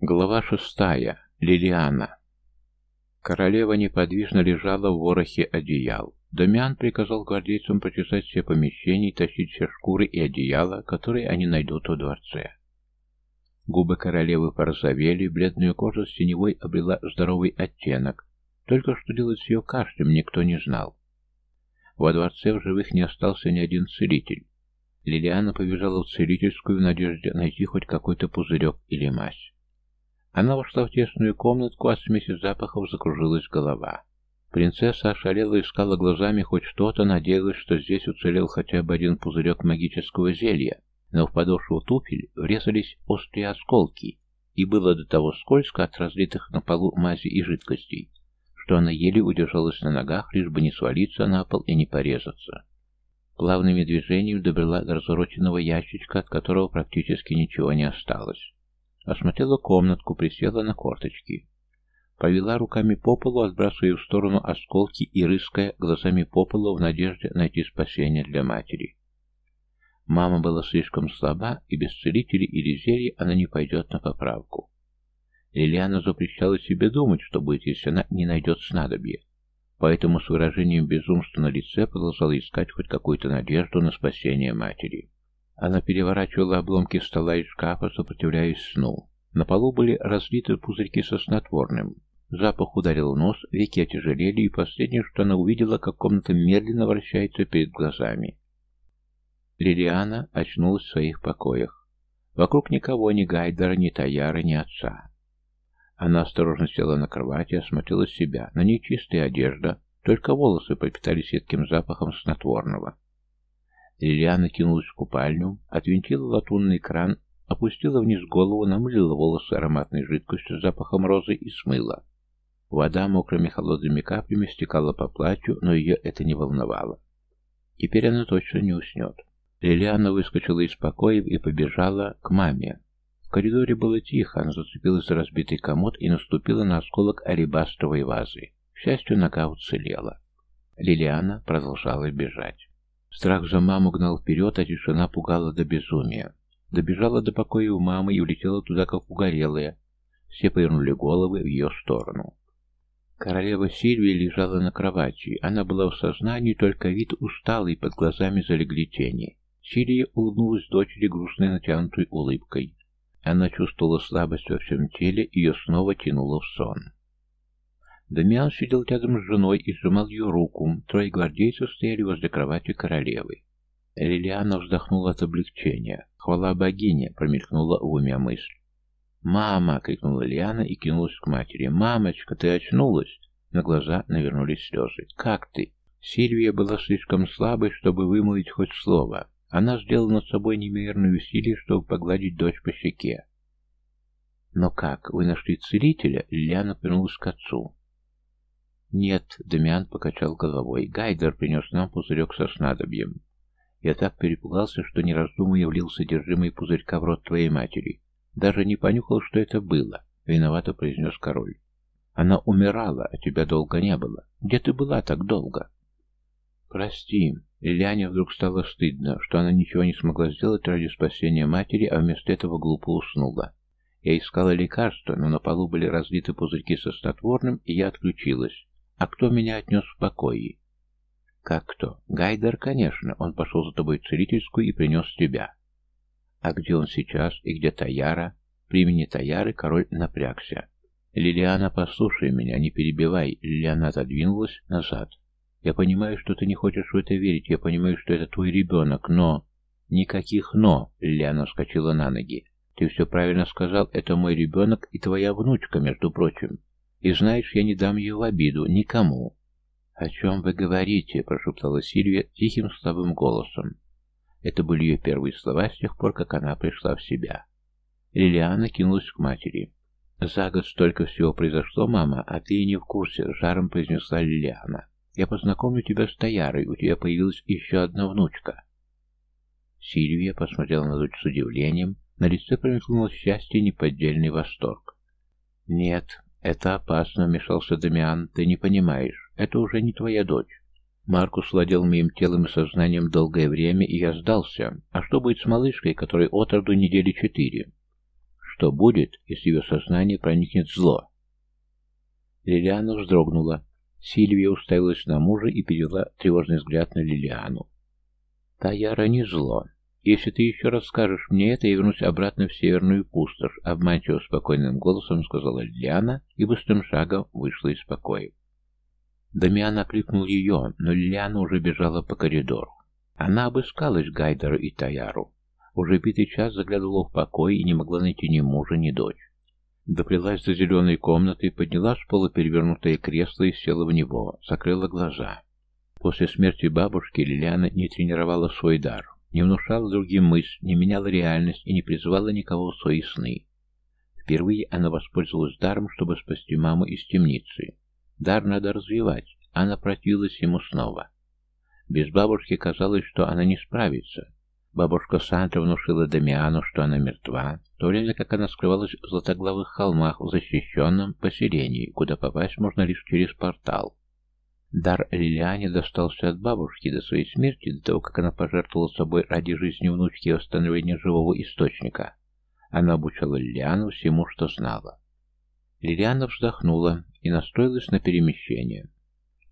Глава шестая. Лилиана. Королева неподвижно лежала в ворохе одеял. Дамиан приказал гвардейцам прочесать все помещения и тащить все шкуры и одеяла, которые они найдут во дворце. Губы королевы порозовели, бледная кожа с теневой обрела здоровый оттенок. Только что делать с ее кашлем никто не знал. Во дворце в живых не остался ни один целитель. Лилиана побежала в целительскую в надежде найти хоть какой-то пузырек или мазь. Она вошла в тесную комнатку, от смеси запахов закружилась голова. Принцесса ошалела искала глазами хоть что-то, надеялась, что здесь уцелел хотя бы один пузырек магического зелья, но в подошву туфель врезались острые осколки, и было до того скользко от разлитых на полу мази и жидкостей, что она еле удержалась на ногах, лишь бы не свалиться на пол и не порезаться. Плавными движениями добрела до развороченного ящичка, от которого практически ничего не осталось. Осмотрела комнатку, присела на корточки. Повела руками по полу, отбрасывая в сторону осколки и рыская глазами по полу в надежде найти спасение для матери. Мама была слишком слаба, и без целителей или зелий она не пойдет на поправку. Лилиана запрещала себе думать, что будет, если она не найдет снадобье. Поэтому с выражением безумства на лице продолжала искать хоть какую-то надежду на спасение матери. Она переворачивала обломки стола и шкафа, сопротивляясь сну. На полу были разлиты пузырьки со снотворным. Запах ударил нос, веки отяжелели, и последнее, что она увидела, как комната медленно вращается перед глазами. Лилиана очнулась в своих покоях. Вокруг никого, ни Гайдера, ни Таяра, ни отца. Она осторожно села на кровати, осмотрела себя. На ней чистая одежда, только волосы пропитались едким запахом снотворного. Лилиана кинулась в купальню, отвинтила латунный кран, опустила вниз голову, намылила волосы ароматной жидкостью с запахом розы и смыла. Вода мокрыми холодными каплями стекала по платью, но ее это не волновало. Теперь она точно не уснет. Лилиана выскочила из покоев и побежала к маме. В коридоре было тихо, она зацепилась за разбитый комод и наступила на осколок алебастровой вазы. К счастью, нога уцелела. Лилиана продолжала бежать. Страх за маму гнал вперед, а тишина пугала до безумия. Добежала до покоя у мамы и улетела туда, как угорелая. Все повернули головы в ее сторону. Королева Сильвия лежала на кровати. Она была в сознании, только вид усталый, под глазами залегли тени. Сильвия улыбнулась дочери грустной натянутой улыбкой. Она чувствовала слабость во всем теле, ее снова тянуло в сон. Дамиан сидел рядом с женой и сжимал ее руку. Трое гвардейцев стояли возле кровати королевы. Лилиана вздохнула от облегчения. «Хвала богине!» — промелькнула в уме мысль. «Мама!» — крикнула Лиана и кинулась к матери. «Мамочка, ты очнулась?» На глаза навернулись слезы. «Как ты?» Сильвия была слишком слабой, чтобы вымолвить хоть слово. Она сделала над собой неимоверные усилия, чтобы погладить дочь по щеке. «Но как? Вы нашли целителя?» Лилиана повернулась к отцу. «Нет», — Дамиан покачал головой. «Гайдер принес нам пузырек со снадобьем. Я так перепугался, что, не раздумывая, влил содержимое пузырька в рот твоей матери. Даже не понюхал, что это было», — виновато произнес король. «Она умирала, а тебя долго не было. Где ты была так долго?» «Прости». Лилиане вдруг стало стыдно, что она ничего не смогла сделать ради спасения матери, а вместо этого глупо уснула. Я искала лекарства, но на полу были разлиты пузырьки со снотворным, и я отключилась. А кто меня отнес в покое? Как кто? Гайдер, конечно. Он пошел за тобой в целительскую и принес тебя. А где он сейчас и где Таяра? При имени Таяры король напрягся. Лилиана, послушай меня, не перебивай. Лилиана отодвинулась назад. Я понимаю, что ты не хочешь в это верить. Я понимаю, что это твой ребенок, но... Никаких «но», Лилиана вскочила на ноги. Ты все правильно сказал, это мой ребенок и твоя внучка, между прочим. И знаешь, я не дам ее в обиду никому. «О чем вы говорите?» – прошептала Сильвия тихим слабым голосом. Это были ее первые слова с тех пор, как она пришла в себя. Лилиана кинулась к матери. «За год столько всего произошло, мама, а ты и не в курсе», — жаром произнесла Лилиана. «Я познакомлю тебя с Таярой, у тебя появилась еще одна внучка». Сильвия посмотрела на дочь с удивлением, на лице промелькнуло счастье и неподдельный восторг. «Нет, «Это опасно», — вмешался Дамиан. «Ты не понимаешь. Это уже не твоя дочь. Маркус владел моим телом и сознанием долгое время, и я сдался. А что будет с малышкой, которой от роду недели четыре?» Что будет, если ее сознание проникнет зло? Лилиана вздрогнула. Сильвия уставилась на мужа и перевела тревожный взгляд на Лилиану. «Таяра не зло. Если ты еще раз скажешь мне это, я вернусь обратно в северную пустошь», обманчиво спокойным голосом сказала Лилиана и быстрым шагом вышла из покоя. Дамиан окликнул ее, но Лилиана уже бежала по коридору. Она обыскалась Гайдеру и Таяру. Уже битый час заглядывала в покой и не могла найти ни мужа, ни дочь. Доплелась до зеленой комнаты, подняла с пола перевернутое кресло и села в него, закрыла глаза. После смерти бабушки Лилиана не тренировала свой дар, не внушала другим мысль, не меняла реальность и не призывала никого в свои сны. Впервые она воспользовалась даром, чтобы спасти маму из темницы. Дар надо развивать, она противилась ему снова. Без бабушки казалось, что она не справится, Бабушка Сандра внушила Дамиану, что она мертва, в то время как она скрывалась в златоглавых холмах в защищенном поселении, куда попасть можно лишь через портал. Дар Лилиане достался от бабушки до своей смерти, до того, как она пожертвовала собой ради жизни внучки и восстановления живого источника. Она обучала Лилиану всему, что знала. Лилиана вздохнула и настроилась на перемещение.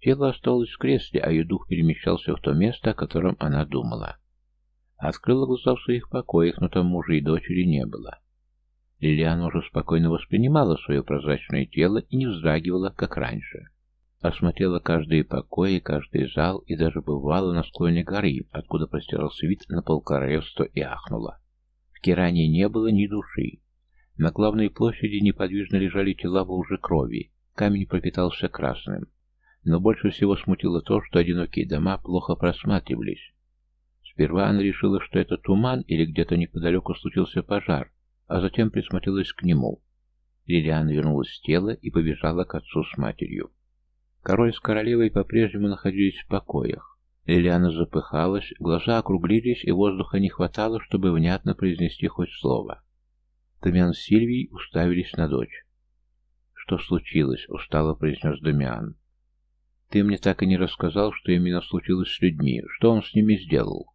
Тело осталось в кресле, а ее дух перемещался в то место, о котором она думала. Открыла глаза в своих покоях, но там мужа и дочери не было. Лилиана уже спокойно воспринимала свое прозрачное тело и не вздрагивала, как раньше. Осмотрела каждый покой и каждый зал, и даже бывала на склоне горы, откуда простирался вид на полкоролевства, и ахнула. В Киране не было ни души. На главной площади неподвижно лежали тела в луже крови, камень пропитался красным. Но больше всего смутило то, что одинокие дома плохо просматривались, Сперва она решила, что это туман или где-то неподалеку случился пожар, а затем присмотрелась к нему. Лилиана вернулась в тело и побежала к отцу с матерью. Король с королевой по-прежнему находились в покоях. Лилиана запыхалась, глаза округлились, и воздуха не хватало, чтобы внятно произнести хоть слово. Дамиан с Сильвией уставились на дочь. «Что случилось?» — устало произнес Дамиан. «Ты мне так и не рассказал, что именно случилось с людьми. Что он с ними сделал?»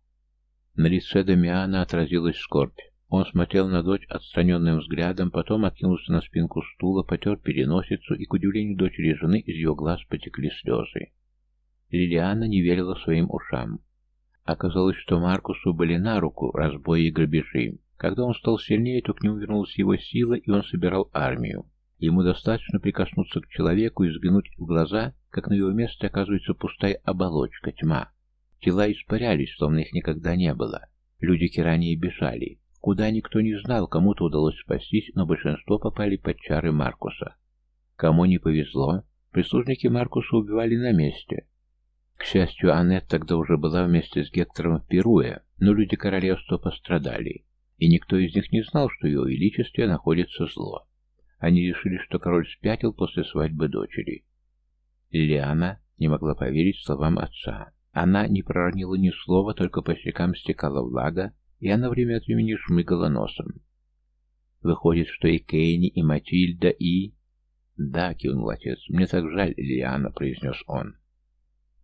На лице Дамиана отразилась скорбь. Он смотрел на дочь отстраненным взглядом, потом откинулся на спинку стула, потер переносицу, и, к удивлению дочери жены, из ее глаз потекли слезы. Лилиана не верила своим ушам. Оказалось, что Маркусу были на руку разбои и грабежи. Когда он стал сильнее, то к нему вернулась его сила, и он собирал армию. Ему достаточно прикоснуться к человеку и взглянуть в глаза, как на его месте оказывается пустая оболочка, тьма. Тела испарялись, словно их никогда не было. Люди Кирании бежали. Куда никто не знал, кому-то удалось спастись, но большинство попали под чары Маркуса. Кому не повезло, прислужники Маркуса убивали на месте. К счастью, Аннет тогда уже была вместе с Гектором в Перуе, но люди королевства пострадали, и никто из них не знал, что в его величестве находится зло. Они решили, что король спятил после свадьбы дочери. Лилиана не могла поверить словам отца. Она не проронила ни слова, только по щекам стекала влага, и она время от времени шмыгала носом. Выходит, что и Кейни, и Матильда, и... «Да», — кивнул отец, — «мне так жаль, Лиана», — произнес он.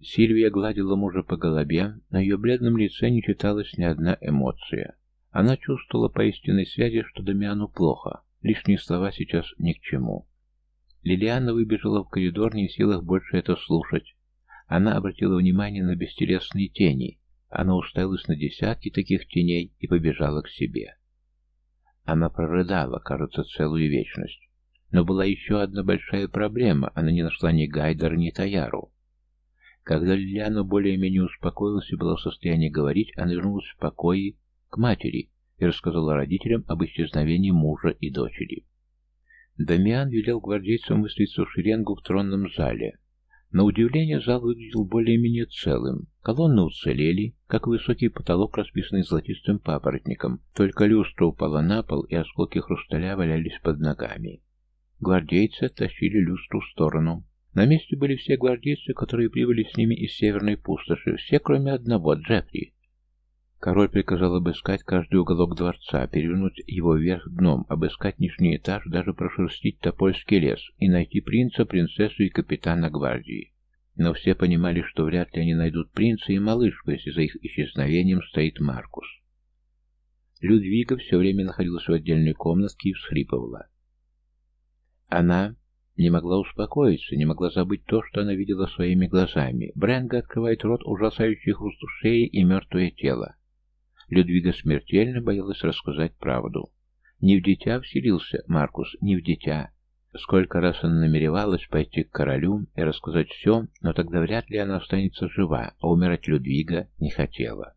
Сильвия гладила мужа по голове, на ее бледном лице не читалась ни одна эмоция. Она чувствовала по истинной связи, что Дамиану плохо, лишние слова сейчас ни к чему. Лилиана выбежала в коридор, не в силах больше это слушать, она обратила внимание на бестелесные тени. Она уставилась на десятки таких теней и побежала к себе. Она прорыдала, кажется, целую вечность. Но была еще одна большая проблема. Она не нашла ни Гайдера, ни Таяру. Когда Лилиана более-менее успокоилась и была в состоянии говорить, она вернулась в покое к матери и рассказала родителям об исчезновении мужа и дочери. Дамиан велел гвардейцам выставиться в шеренгу в тронном зале. На удивление зал выглядел более-менее целым. Колонны уцелели, как высокий потолок, расписанный золотистым папоротником. Только люстра упала на пол, и осколки хрусталя валялись под ногами. Гвардейцы тащили люстру в сторону. На месте были все гвардейцы, которые прибыли с ними из северной пустоши, все кроме одного, Джеффри. Король приказал обыскать каждый уголок дворца, перевернуть его вверх дном, обыскать нижний этаж, даже прошерстить Топольский лес и найти принца, принцессу и капитана гвардии. Но все понимали, что вряд ли они найдут принца и малышку, если за их исчезновением стоит Маркус. Людвига все время находилась в отдельной комнатке и всхрипывала. Она не могла успокоиться, не могла забыть то, что она видела своими глазами. Бренга открывает рот, ужасающий хруст шеи и мертвое тело. Людвига смертельно боялась рассказать правду. Не в дитя вселился Маркус, не в дитя. Сколько раз она намеревалась пойти к королю и рассказать все, но тогда вряд ли она останется жива, а умирать Людвига не хотела.